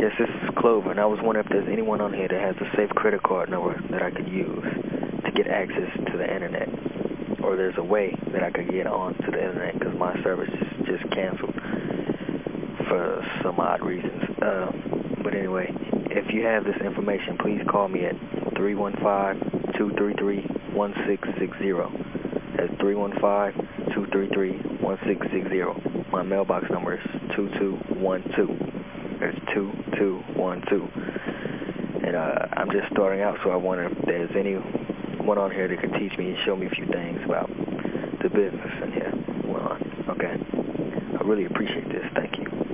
Yes, this is Clover, and I was wondering if there's anyone on here that has a safe credit card number that I could use to get access to the Internet. Or there's a way that I could get on to the Internet because my service is just canceled for some odd reasons. Um, but anyway, if you have this information, please call me at 315-233-1660. That's 315-233-1660. My mailbox number is 2212. There's 2212. And uh, I'm just starting out, so I wonder if there's anyone on here that could teach me and show me a few things about the business in here. Well, okay. I really appreciate this. Thank you.